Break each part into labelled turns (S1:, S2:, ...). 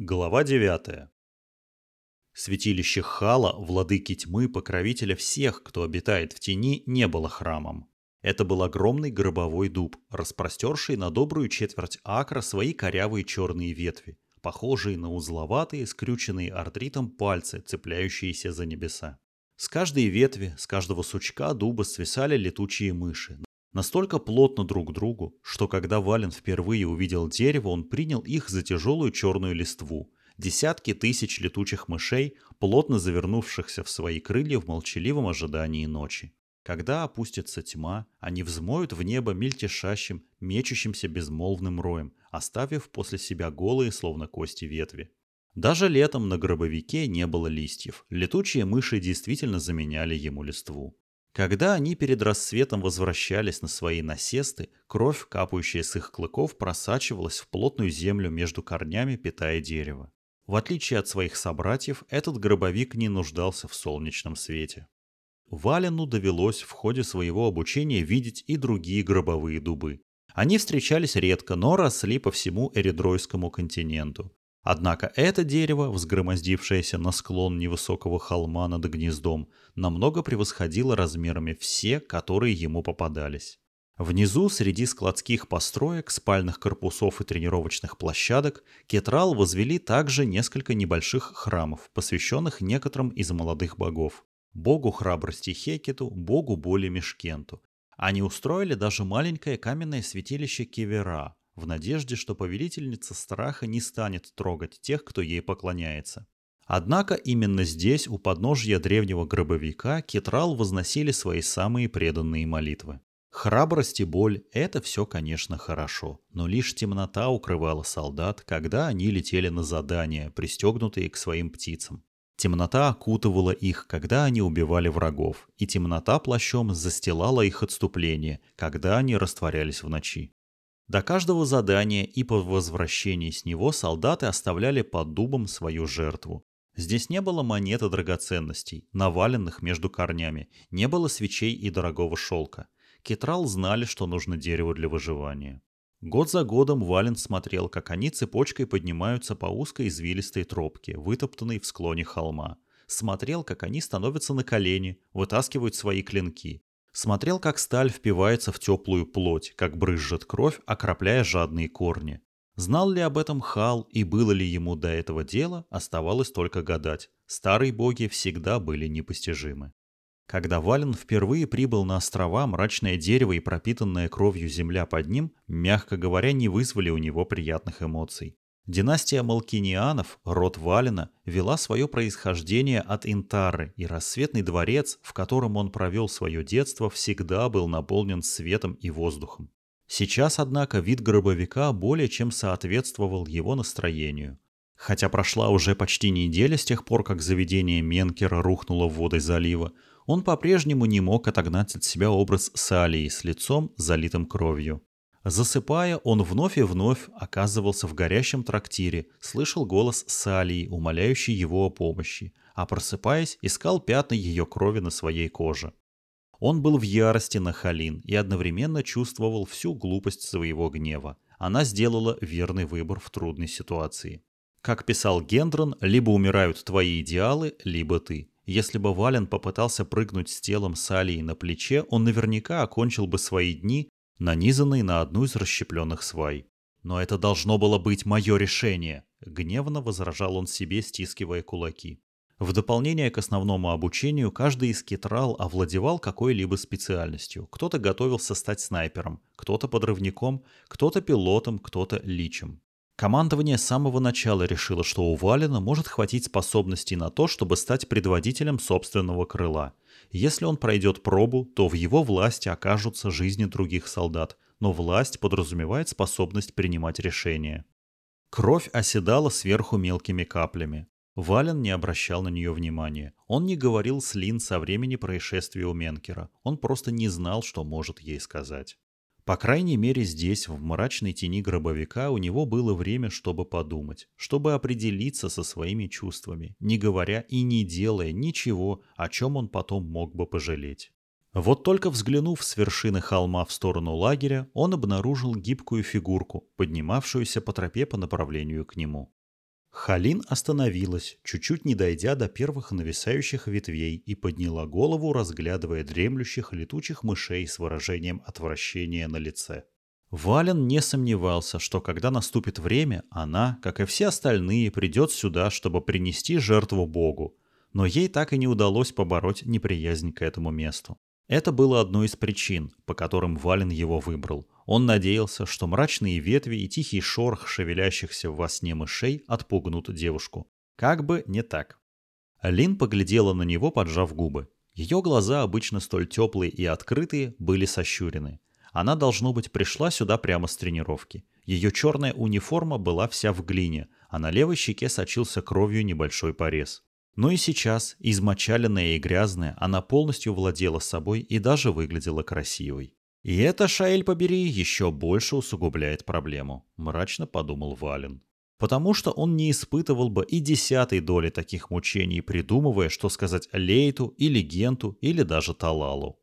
S1: Глава 9. Святилище Хала, владыки тьмы, покровителя всех, кто обитает в тени, не было храмом. Это был огромный гробовой дуб, распростерший на добрую четверть акра свои корявые черные ветви, похожие на узловатые, скрюченные артритом пальцы, цепляющиеся за небеса. С каждой ветви, с каждого сучка дуба свисали летучие мыши, настолько плотно друг к другу, что когда Вален впервые увидел дерево, он принял их за тяжелую черную листву. Десятки тысяч летучих мышей, плотно завернувшихся в свои крылья в молчаливом ожидании ночи. Когда опустится тьма, они взмоют в небо мельтешащим, мечущимся безмолвным роем, оставив после себя голые, словно кости ветви. Даже летом на гробовике не было листьев. Летучие мыши действительно заменяли ему листву. Когда они перед рассветом возвращались на свои насесты, кровь, капающая с их клыков, просачивалась в плотную землю между корнями, питая дерево. В отличие от своих собратьев, этот гробовик не нуждался в солнечном свете. Валену довелось в ходе своего обучения видеть и другие гробовые дубы. Они встречались редко, но росли по всему Эридройскому континенту. Однако это дерево, взгромоздившееся на склон невысокого холма над гнездом, намного превосходило размерами все, которые ему попадались. Внизу, среди складских построек, спальных корпусов и тренировочных площадок, Кетрал возвели также несколько небольших храмов, посвященных некоторым из молодых богов. Богу храбрости Хекету, богу боли Мешкенту. Они устроили даже маленькое каменное святилище Кевера, в надежде, что повелительница страха не станет трогать тех, кто ей поклоняется. Однако именно здесь, у подножья древнего гробовика, Кетрал возносили свои самые преданные молитвы. Храбрость и боль – это все, конечно, хорошо, но лишь темнота укрывала солдат, когда они летели на задания, пристегнутые к своим птицам. Темнота окутывала их, когда они убивали врагов, и темнота плащом застилала их отступление, когда они растворялись в ночи. До каждого задания и по возвращении с него солдаты оставляли под дубом свою жертву. Здесь не было монет и драгоценностей, наваленных между корнями, не было свечей и дорогого шелка. Кетрал знали, что нужно дерево для выживания. Год за годом Вален смотрел, как они цепочкой поднимаются по узкой извилистой тропке, вытоптанной в склоне холма. Смотрел, как они становятся на колени, вытаскивают свои клинки. Смотрел, как сталь впивается в теплую плоть, как брызжет кровь, окропляя жадные корни. Знал ли об этом Хал и было ли ему до этого дела, оставалось только гадать. Старые боги всегда были непостижимы. Когда Вален впервые прибыл на острова, мрачное дерево и пропитанная кровью земля под ним, мягко говоря, не вызвали у него приятных эмоций. Династия Малкинианов, род Валина, вела свое происхождение от Интары, и рассветный дворец, в котором он провел свое детство, всегда был наполнен светом и воздухом. Сейчас, однако, вид гробовика более чем соответствовал его настроению. Хотя прошла уже почти неделя с тех пор, как заведение Менкера рухнуло в воды залива, он по-прежнему не мог отогнать от себя образ Салии с лицом, залитым кровью. Засыпая, он вновь и вновь оказывался в горящем трактире, слышал голос Салии, умоляющий его о помощи, а просыпаясь, искал пятна ее крови на своей коже. Он был в ярости на Халин и одновременно чувствовал всю глупость своего гнева. Она сделала верный выбор в трудной ситуации. Как писал Гендрон, либо умирают твои идеалы, либо ты. Если бы Вален попытался прыгнуть с телом Салии на плече, он наверняка окончил бы свои дни нанизанный на одну из расщепленных свай. «Но это должно было быть мое решение!» — гневно возражал он себе, стискивая кулаки. В дополнение к основному обучению, каждый из кетрал овладевал какой-либо специальностью. Кто-то готовился стать снайпером, кто-то подрывником, кто-то пилотом, кто-то личем. Командование с самого начала решило, что у Валина может хватить способностей на то, чтобы стать предводителем собственного крыла – если он пройдет пробу, то в его власти окажутся жизни других солдат, но власть подразумевает способность принимать решения. Кровь оседала сверху мелкими каплями. Вален не обращал на нее внимания. Он не говорил с Лин со времени происшествия у Менкера. Он просто не знал, что может ей сказать. По крайней мере здесь, в мрачной тени гробовика, у него было время, чтобы подумать, чтобы определиться со своими чувствами, не говоря и не делая ничего, о чем он потом мог бы пожалеть. Вот только взглянув с вершины холма в сторону лагеря, он обнаружил гибкую фигурку, поднимавшуюся по тропе по направлению к нему. Халин остановилась, чуть-чуть не дойдя до первых нависающих ветвей и подняла голову, разглядывая дремлющих летучих мышей с выражением отвращения на лице. Вален не сомневался, что когда наступит время, она, как и все остальные, придет сюда, чтобы принести жертву Богу. Но ей так и не удалось побороть неприязнь к этому месту. Это было одной из причин, по которым Вален его выбрал. Он надеялся, что мрачные ветви и тихий шорох шевелящихся во сне мышей отпугнут девушку. Как бы не так. Лин поглядела на него, поджав губы. Ее глаза, обычно столь теплые и открытые, были сощурены. Она, должно быть, пришла сюда прямо с тренировки. Ее черная униформа была вся в глине, а на левой щеке сочился кровью небольшой порез. Но и сейчас, измочаленная и грязная, она полностью владела собой и даже выглядела красивой. «И это, Шаэль побери, еще больше усугубляет проблему», – мрачно подумал Вален. Потому что он не испытывал бы и десятой доли таких мучений, придумывая, что сказать Лейту или Генту или даже Талалу.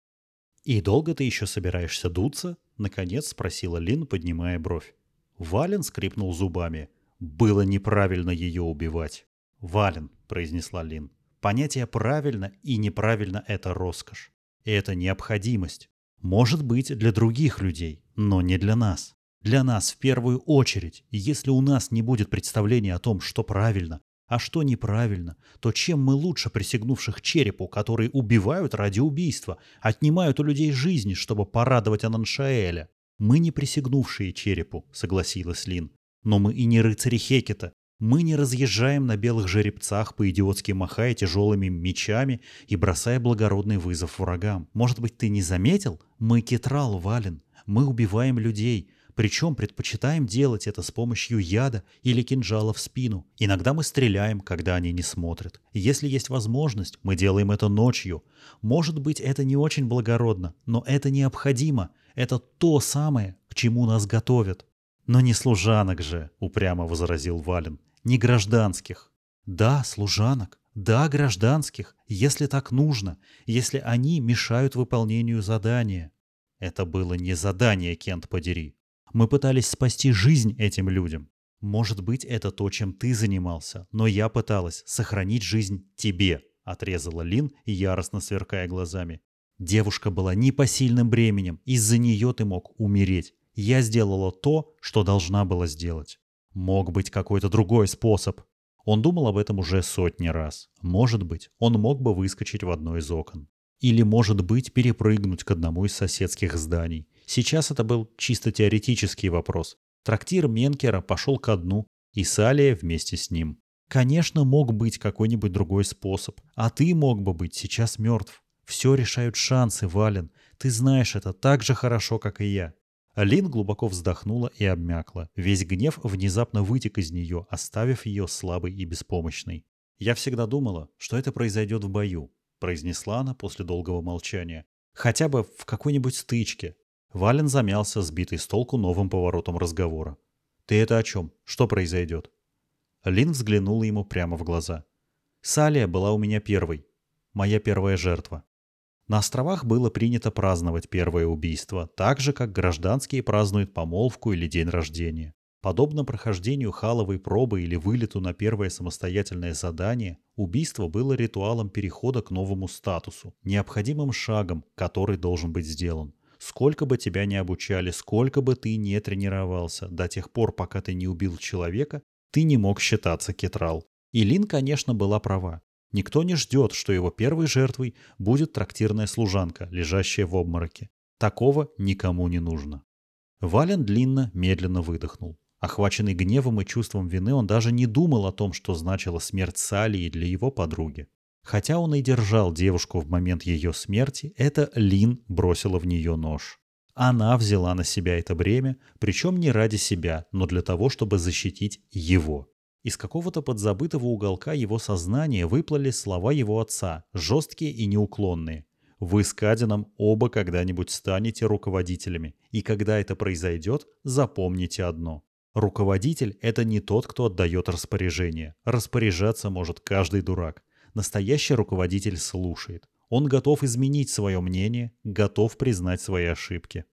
S1: «И долго ты еще собираешься дуться?» – наконец спросила Лин, поднимая бровь. Вален скрипнул зубами. Было неправильно ее убивать. «Вален», — произнесла Лин. «Понятие «правильно» и «неправильно» — это роскошь. И это необходимость. Может быть, для других людей, но не для нас. Для нас в первую очередь. Если у нас не будет представления о том, что правильно, а что неправильно, то чем мы лучше присягнувших черепу, которые убивают ради убийства, отнимают у людей жизни, чтобы порадовать Ананшаэля? Мы не присягнувшие черепу, согласилась Лин. Но мы и не рыцари Хекета, мы не разъезжаем на белых жеребцах, по-идиотски махая тяжелыми мечами и бросая благородный вызов врагам. Может быть, ты не заметил? Мы кетрал, Вален. Мы убиваем людей. Причем предпочитаем делать это с помощью яда или кинжала в спину. Иногда мы стреляем, когда они не смотрят. Если есть возможность, мы делаем это ночью. Может быть, это не очень благородно, но это необходимо. Это то самое, к чему нас готовят. «Но не служанок же», — упрямо возразил Вален, — «не гражданских». «Да, служанок, да, гражданских, если так нужно, если они мешают выполнению задания». Это было не задание, Кент, подери. Мы пытались спасти жизнь этим людям. Может быть, это то, чем ты занимался, но я пыталась сохранить жизнь тебе, отрезала Лин, яростно сверкая глазами. Девушка была непосильным бременем, из-за нее ты мог умереть. Я сделала то, что должна была сделать. Мог быть какой-то другой способ. Он думал об этом уже сотни раз. Может быть, он мог бы выскочить в одно из окон. Или, может быть, перепрыгнуть к одному из соседских зданий. Сейчас это был чисто теоретический вопрос. Трактир Менкера пошел ко дну, и Салия вместе с ним. Конечно, мог быть какой-нибудь другой способ, а ты мог бы быть сейчас мертв. Все решают шансы, Вален. Ты знаешь это так же хорошо, как и я. Лин глубоко вздохнула и обмякла. Весь гнев внезапно вытек из нее, оставив ее слабой и беспомощной. «Я всегда думала, что это произойдет в бою», — произнесла она после долгого молчания. «Хотя бы в какой-нибудь стычке». Вален замялся, сбитый с толку новым поворотом разговора. «Ты это о чем? Что произойдет?» Лин взглянула ему прямо в глаза. «Салия была у меня первой. Моя первая жертва. На островах было принято праздновать первое убийство, так же, как гражданские празднуют помолвку или день рождения. Подобно прохождению халовой пробы или вылету на первое самостоятельное задание, убийство было ритуалом перехода к новому статусу, необходимым шагом, который должен быть сделан. Сколько бы тебя ни обучали, сколько бы ты не тренировался, до тех пор, пока ты не убил человека, ты не мог считаться кетрал. И Лин, конечно, была права. Никто не ждет, что его первой жертвой будет трактирная служанка, лежащая в обмороке. Такого никому не нужно. Вален длинно, медленно выдохнул. Охваченный гневом и чувством вины, он даже не думал о том, что значила смерть Салии для его подруги. Хотя он и держал девушку в момент ее смерти, это Лин бросила в нее нож. Она взяла на себя это бремя, причем не ради себя, но для того, чтобы защитить его. Из какого-то подзабытого уголка его сознания выплыли слова его отца, жесткие и неуклонные. Вы с Кадином оба когда-нибудь станете руководителями, и когда это произойдет, запомните одно. Руководитель – это не тот, кто отдает распоряжение. Распоряжаться может каждый дурак. Настоящий руководитель слушает. Он готов изменить свое мнение, готов признать свои ошибки.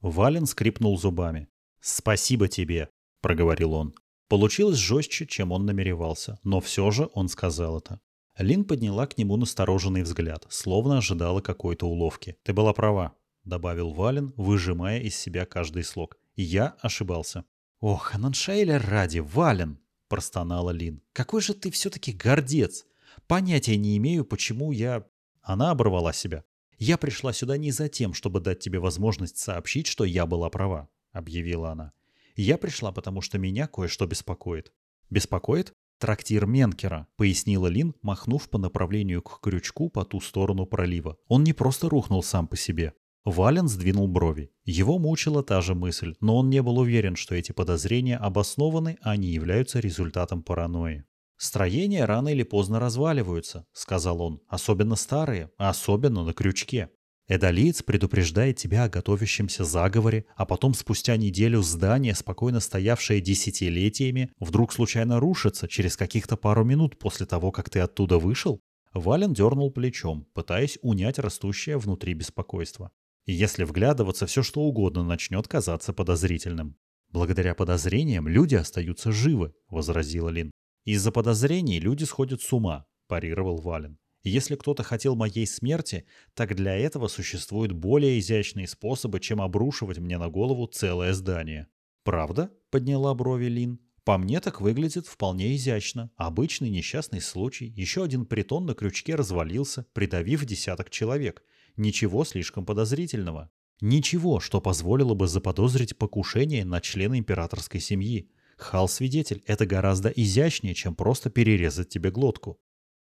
S1: Вален скрипнул зубами. «Спасибо тебе», – проговорил он. Получилось жестче, чем он намеревался, но все же он сказал это. Лин подняла к нему настороженный взгляд, словно ожидала какой-то уловки. «Ты была права», — добавил Вален, выжимая из себя каждый слог. «И я ошибался». «Ох, Ананшейля ради, Вален!» — простонала Лин. «Какой же ты все-таки гордец! Понятия не имею, почему я...» Она оборвала себя. «Я пришла сюда не за тем, чтобы дать тебе возможность сообщить, что я была права», — объявила она. «Я пришла, потому что меня кое-что беспокоит». «Беспокоит?» «Трактир Менкера», — пояснила Лин, махнув по направлению к крючку по ту сторону пролива. Он не просто рухнул сам по себе. Вален сдвинул брови. Его мучила та же мысль, но он не был уверен, что эти подозрения обоснованы, а не являются результатом паранойи. «Строения рано или поздно разваливаются», — сказал он, — «особенно старые, а особенно на крючке. Эдолиец предупреждает тебя о готовящемся заговоре, а потом спустя неделю здание, спокойно стоявшее десятилетиями, вдруг случайно рушится через каких-то пару минут после того, как ты оттуда вышел? Вален дернул плечом, пытаясь унять растущее внутри беспокойство. И если вглядываться, все что угодно начнет казаться подозрительным. «Благодаря подозрениям люди остаются живы», — возразила Лин. «Из-за подозрений люди сходят с ума», — парировал Вален. Если кто-то хотел моей смерти, так для этого существуют более изящные способы, чем обрушивать мне на голову целое здание. «Правда?» — подняла брови Лин. «По мне так выглядит вполне изящно. Обычный несчастный случай. Еще один притон на крючке развалился, придавив десяток человек. Ничего слишком подозрительного. Ничего, что позволило бы заподозрить покушение на члена императорской семьи. Хал-свидетель — это гораздо изящнее, чем просто перерезать тебе глотку.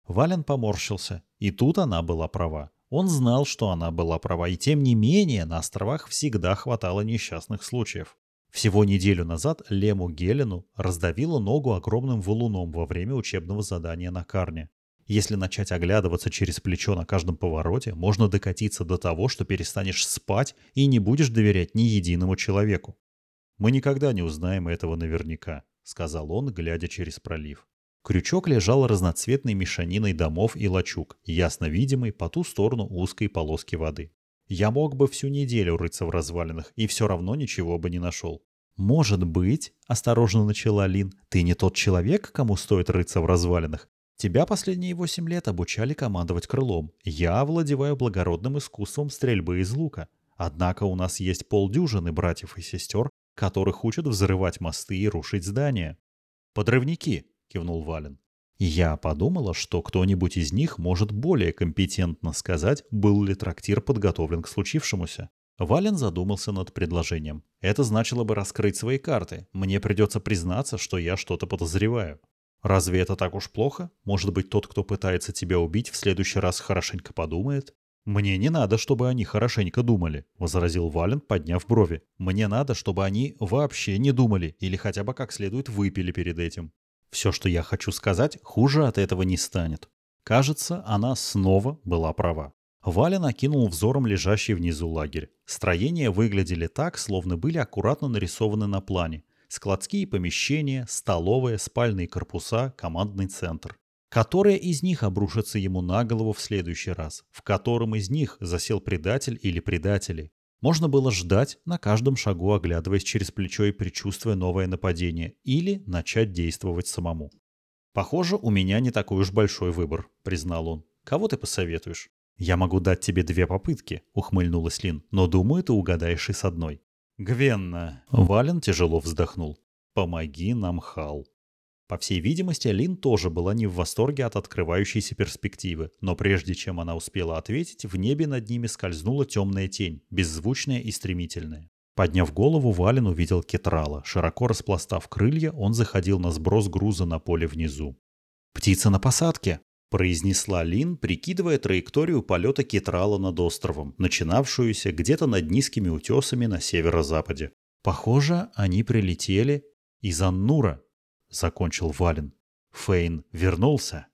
S1: Вален поморщился, и тут она была права. Он знал, что она была права, и тем не менее на островах всегда хватало несчастных случаев. Всего неделю назад Лему Гелену раздавило ногу огромным валуном во время учебного задания на Карне. Если начать оглядываться через плечо на каждом повороте, можно докатиться до того, что перестанешь спать и не будешь доверять ни единому человеку. «Мы никогда не узнаем этого наверняка», — сказал он, глядя через пролив. Крючок лежал разноцветной мешаниной домов и лачуг, ясно видимый по ту сторону узкой полоски воды. Я мог бы всю неделю рыться в развалинах и все равно ничего бы не нашел. «Может быть», — осторожно начала Лин, — «ты не тот человек, кому стоит рыться в развалинах. Тебя последние восемь лет обучали командовать крылом. Я овладеваю благородным искусством стрельбы из лука. Однако у нас есть полдюжины братьев и сестер, которых учат взрывать мосты и рушить здания. Подрывники, — кивнул Вален. Я подумала, что кто-нибудь из них может более компетентно сказать, был ли трактир подготовлен к случившемуся. Вален задумался над предложением. Это значило бы раскрыть свои карты. Мне придется признаться, что я что-то подозреваю. Разве это так уж плохо? Может быть, тот, кто пытается тебя убить, в следующий раз хорошенько подумает? «Мне не надо, чтобы они хорошенько думали», — возразил Вален, подняв брови. «Мне надо, чтобы они вообще не думали или хотя бы как следует выпили перед этим. Все, что я хочу сказать, хуже от этого не станет. Кажется, она снова была права. Валя накинул взором лежащий внизу лагерь. Строения выглядели так, словно были аккуратно нарисованы на плане. Складские помещения, столовые, спальные корпуса, командный центр. Которая из них обрушится ему на голову в следующий раз? В котором из них засел предатель или предатели? Можно было ждать, на каждом шагу оглядываясь через плечо и предчувствуя новое нападение, или начать действовать самому. «Похоже, у меня не такой уж большой выбор», — признал он. «Кого ты посоветуешь?» «Я могу дать тебе две попытки», — ухмыльнулась Лин, «но думаю, ты угадаешь и с одной». «Гвенна!» — Вален тяжело вздохнул. «Помоги нам, Хал». По всей видимости, Лин тоже была не в восторге от открывающейся перспективы, но прежде чем она успела ответить, в небе над ними скользнула темная тень, беззвучная и стремительная. Подняв голову, Вален увидел Кетрала. Широко распластав крылья, он заходил на сброс груза на поле внизу. «Птица на посадке!» – произнесла Лин, прикидывая траекторию полета Кетрала над островом, начинавшуюся где-то над низкими утесами на северо-западе. «Похоже, они прилетели из Аннура», — закончил Вален. Фейн вернулся.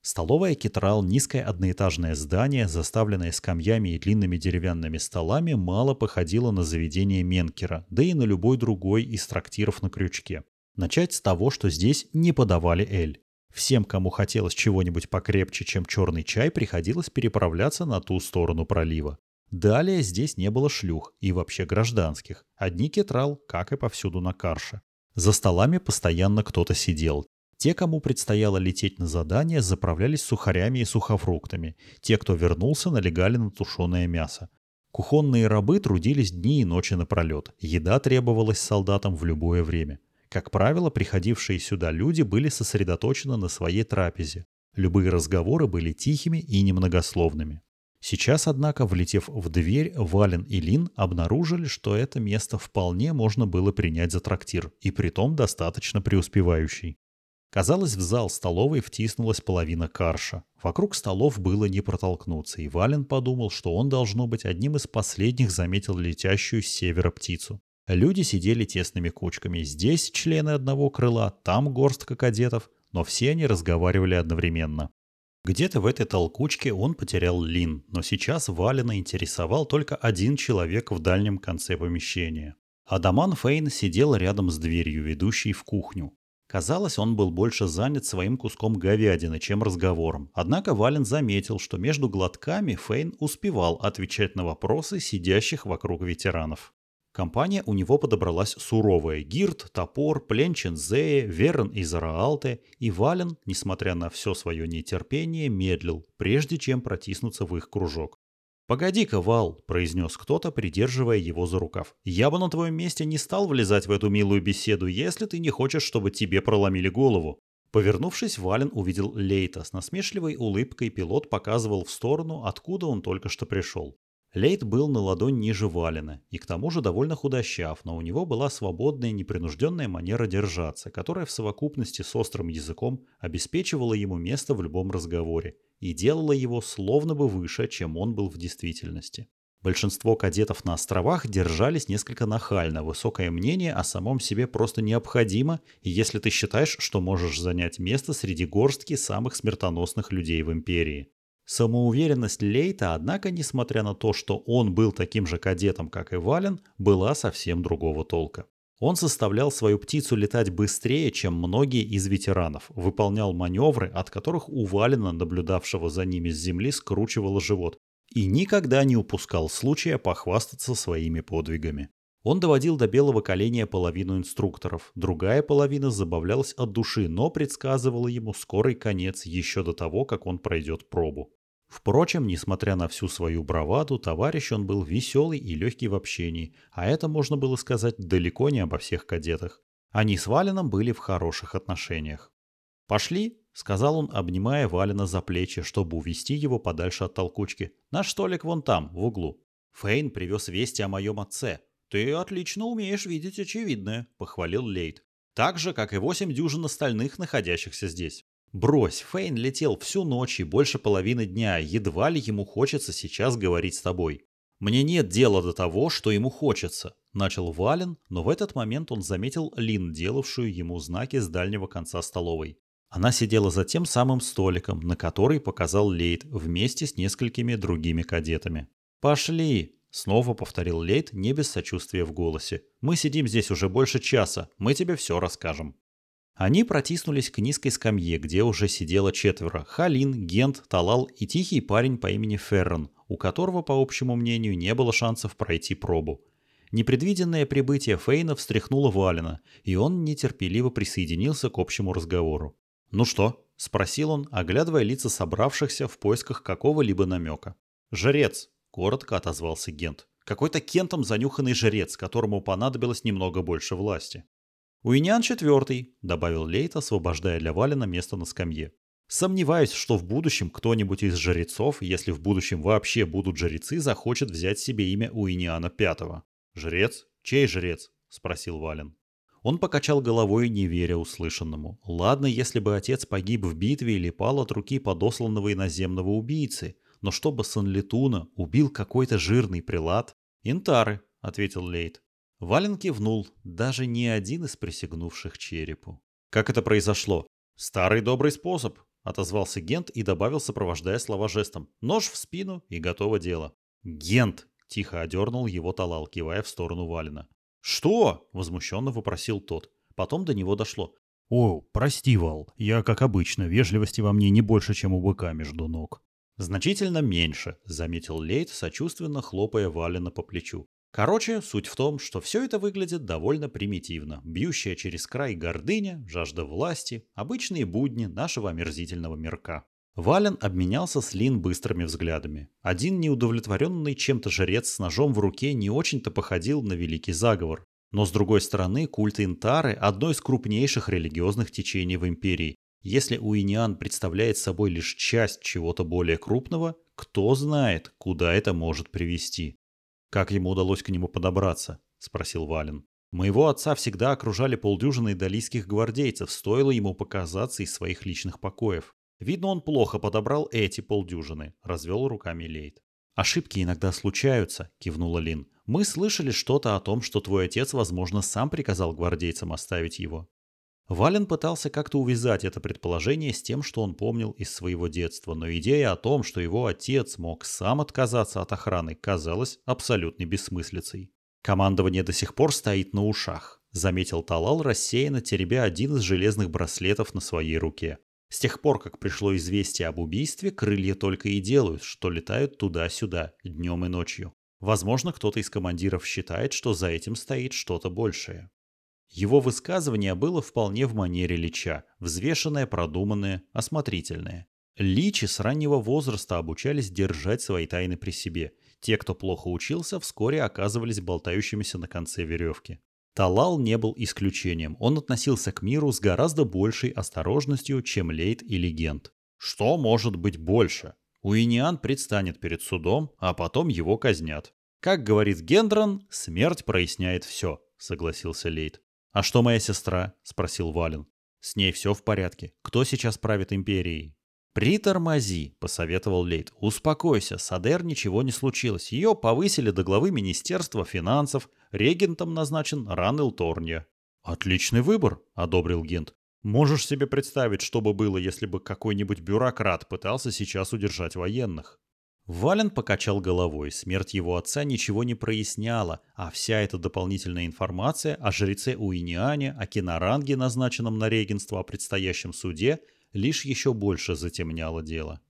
S1: Столовая Китрал, низкое одноэтажное здание, заставленное скамьями и длинными деревянными столами, мало походило на заведение Менкера, да и на любой другой из трактиров на крючке. Начать с того, что здесь не подавали эль. Всем, кому хотелось чего-нибудь покрепче, чем черный чай, приходилось переправляться на ту сторону пролива. Далее здесь не было шлюх и вообще гражданских. Одни кетрал, как и повсюду на Карше. За столами постоянно кто-то сидел. Те, кому предстояло лететь на задание, заправлялись сухарями и сухофруктами. Те, кто вернулся, налегали на тушеное мясо. Кухонные рабы трудились дни и ночи напролет. Еда требовалась солдатам в любое время. Как правило, приходившие сюда люди были сосредоточены на своей трапезе. Любые разговоры были тихими и немногословными. Сейчас, однако, влетев в дверь, Вален и Лин обнаружили, что это место вполне можно было принять за трактир, и притом достаточно преуспевающий. Казалось, в зал столовой втиснулась половина карша. Вокруг столов было не протолкнуться, и Вален подумал, что он, должно быть, одним из последних заметил летящую с севера птицу. Люди сидели тесными кучками. Здесь члены одного крыла, там горстка кадетов, но все они разговаривали одновременно. Где-то в этой толкучке он потерял Лин, но сейчас Валена интересовал только один человек в дальнем конце помещения. Адаман Фейн сидел рядом с дверью, ведущей в кухню. Казалось, он был больше занят своим куском говядины, чем разговором. Однако Вален заметил, что между глотками Фейн успевал отвечать на вопросы сидящих вокруг ветеранов. Компания у него подобралась суровая. Гирт, Топор, Пленчин, Зея, Верн и Зараалте. И Вален, несмотря на все свое нетерпение, медлил, прежде чем протиснуться в их кружок. «Погоди-ка, Вал», — произнес кто-то, придерживая его за рукав. «Я бы на твоем месте не стал влезать в эту милую беседу, если ты не хочешь, чтобы тебе проломили голову». Повернувшись, Вален увидел Лейта. С насмешливой улыбкой пилот показывал в сторону, откуда он только что пришел. Лейт был на ладонь ниже Валена и к тому же довольно худощав, но у него была свободная непринужденная манера держаться, которая в совокупности с острым языком обеспечивала ему место в любом разговоре и делала его словно бы выше, чем он был в действительности. Большинство кадетов на островах держались несколько нахально, высокое мнение о самом себе просто необходимо, если ты считаешь, что можешь занять место среди горстки самых смертоносных людей в империи. Самоуверенность Лейта, однако, несмотря на то, что он был таким же кадетом, как и Вален, была совсем другого толка. Он заставлял свою птицу летать быстрее, чем многие из ветеранов, выполнял маневры, от которых у Валена, наблюдавшего за ними с земли, скручивало живот, и никогда не упускал случая похвастаться своими подвигами. Он доводил до белого коленя половину инструкторов, другая половина забавлялась от души, но предсказывала ему скорый конец еще до того, как он пройдет пробу. Впрочем, несмотря на всю свою браваду, товарищ он был веселый и легкий в общении, а это можно было сказать далеко не обо всех кадетах. Они с Валином были в хороших отношениях. «Пошли», — сказал он, обнимая Валина за плечи, чтобы увести его подальше от толкучки. «Наш столик вон там, в углу». Фейн привез вести о моем отце. «Ты отлично умеешь видеть очевидное», — похвалил Лейт. «Так же, как и восемь дюжин остальных, находящихся здесь». Брось, Фейн летел всю ночь и больше половины дня, едва ли ему хочется сейчас говорить с тобой. Мне нет дела до того, что ему хочется, начал Вален, но в этот момент он заметил Лин, делавшую ему знаки с дальнего конца столовой. Она сидела за тем самым столиком, на который показал Лейт вместе с несколькими другими кадетами. «Пошли!» — снова повторил Лейт, не без сочувствия в голосе. «Мы сидим здесь уже больше часа, мы тебе все расскажем». Они протиснулись к низкой скамье, где уже сидело четверо – Халин, Гент, Талал и тихий парень по имени Феррон, у которого, по общему мнению, не было шансов пройти пробу. Непредвиденное прибытие Фейна встряхнуло Валина, и он нетерпеливо присоединился к общему разговору. «Ну что?» – спросил он, оглядывая лица собравшихся в поисках какого-либо намека. «Жрец!» – коротко отозвался Гент. «Какой-то кентом занюханный жрец, которому понадобилось немного больше власти». «Уинян четвертый», — добавил Лейт, освобождая для Валина место на скамье. «Сомневаюсь, что в будущем кто-нибудь из жрецов, если в будущем вообще будут жрецы, захочет взять себе имя Уиниана пятого». «Жрец? Чей жрец?» — спросил Вален. Он покачал головой, не веря услышанному. Ладно, если бы отец погиб в битве или пал от руки подосланного иноземного убийцы, но чтобы Санлитуна убил какой-то жирный прилад... «Интары», — ответил Лейт. Вален кивнул, даже не один из присягнувших черепу. «Как это произошло?» «Старый добрый способ», — отозвался Гент и добавил, сопровождая слова жестом. «Нож в спину и готово дело». «Гент!» — тихо одернул его Талал, кивая в сторону Валина. «Что?» — возмущенно вопросил тот. Потом до него дошло. «О, прости, Вал, я, как обычно, вежливости во мне не больше, чем у быка между ног». «Значительно меньше», — заметил Лейт, сочувственно хлопая Валина по плечу. Короче, суть в том, что все это выглядит довольно примитивно. Бьющая через край гордыня, жажда власти, обычные будни нашего омерзительного мирка. Вален обменялся с Лин быстрыми взглядами. Один неудовлетворенный чем-то жрец с ножом в руке не очень-то походил на великий заговор. Но с другой стороны, культ Интары – одно из крупнейших религиозных течений в империи. Если Уиниан представляет собой лишь часть чего-то более крупного, кто знает, куда это может привести. «Как ему удалось к нему подобраться?» – спросил Вален. «Моего отца всегда окружали полдюжины идалийских гвардейцев, стоило ему показаться из своих личных покоев. Видно, он плохо подобрал эти полдюжины, развел руками Лейт. Ошибки иногда случаются, кивнула Лин. Мы слышали что-то о том, что твой отец, возможно, сам приказал гвардейцам оставить его. Вален пытался как-то увязать это предположение с тем, что он помнил из своего детства, но идея о том, что его отец мог сам отказаться от охраны, казалась абсолютной бессмыслицей. Командование до сих пор стоит на ушах, заметил Талал, рассеянно теребя один из железных браслетов на своей руке. С тех пор, как пришло известие об убийстве, крылья только и делают, что летают туда-сюда, днем и ночью. Возможно, кто-то из командиров считает, что за этим стоит что-то большее. Его высказывание было вполне в манере Лича, взвешенное, продуманное, осмотрительное. Личи с раннего возраста обучались держать свои тайны при себе. Те, кто плохо учился, вскоре оказывались болтающимися на конце веревки. Талал не был исключением. Он относился к миру с гораздо большей осторожностью, чем Лейт и Легенд. Что может быть больше? Уиниан предстанет перед судом, а потом его казнят. Как говорит Гендрон, смерть проясняет все, согласился Лейт. А что моя сестра? спросил Вален. С ней все в порядке. Кто сейчас правит империей? «Притормози», — посоветовал Лейт. «Успокойся, с Адер ничего не случилось. Ее повысили до главы Министерства финансов. Регентом назначен Ранел Торния». «Отличный выбор», — одобрил Гент. «Можешь себе представить, что бы было, если бы какой-нибудь бюрократ пытался сейчас удержать военных?» Вален покачал головой. Смерть его отца ничего не проясняла, а вся эта дополнительная информация о жреце Уиниане, о киноранге, назначенном на регенство о предстоящем суде — лишь еще больше затемняло дело.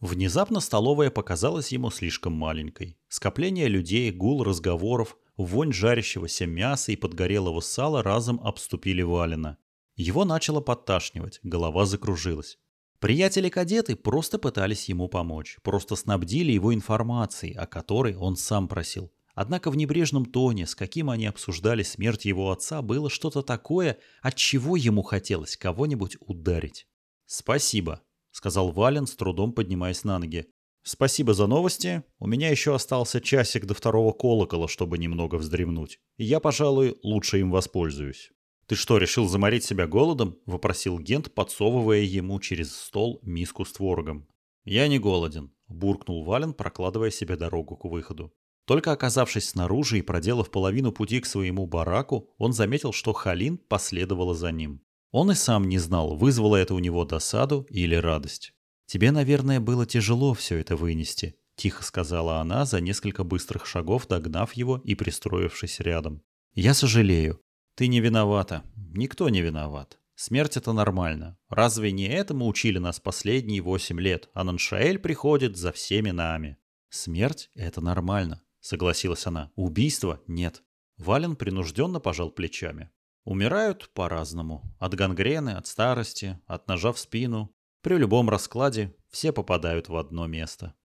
S1: Внезапно столовая показалась ему слишком маленькой. Скопление людей, гул разговоров, вонь жарящегося мяса и подгорелого сала разом обступили Валина. Его начало подташнивать, голова закружилась. Приятели-кадеты просто пытались ему помочь, просто снабдили его информацией, о которой он сам просил. Однако в небрежном тоне, с каким они обсуждали смерть его отца, было что-то такое, от чего ему хотелось кого-нибудь ударить. «Спасибо», — сказал Вален, с трудом поднимаясь на ноги. «Спасибо за новости. У меня еще остался часик до второго колокола, чтобы немного вздремнуть. Я, пожалуй, лучше им воспользуюсь». «Ты что, решил заморить себя голодом?» — вопросил Гент, подсовывая ему через стол миску с творогом. «Я не голоден», — буркнул Вален, прокладывая себе дорогу к выходу. Только оказавшись снаружи и проделав половину пути к своему бараку, он заметил, что Халин последовала за ним. Он и сам не знал, вызвало это у него досаду или радость. «Тебе, наверное, было тяжело все это вынести», — тихо сказала она, за несколько быстрых шагов догнав его и пристроившись рядом. «Я сожалею. Ты не виновата. Никто не виноват. Смерть — это нормально. Разве не этому учили нас последние восемь лет, а Наншаэль приходит за всеми нами?» «Смерть — это нормально», — согласилась она. «Убийство — нет». Вален принужденно пожал плечами. Умирают по-разному. От гангрены, от старости, от ножа в спину. При любом раскладе все попадают в одно место.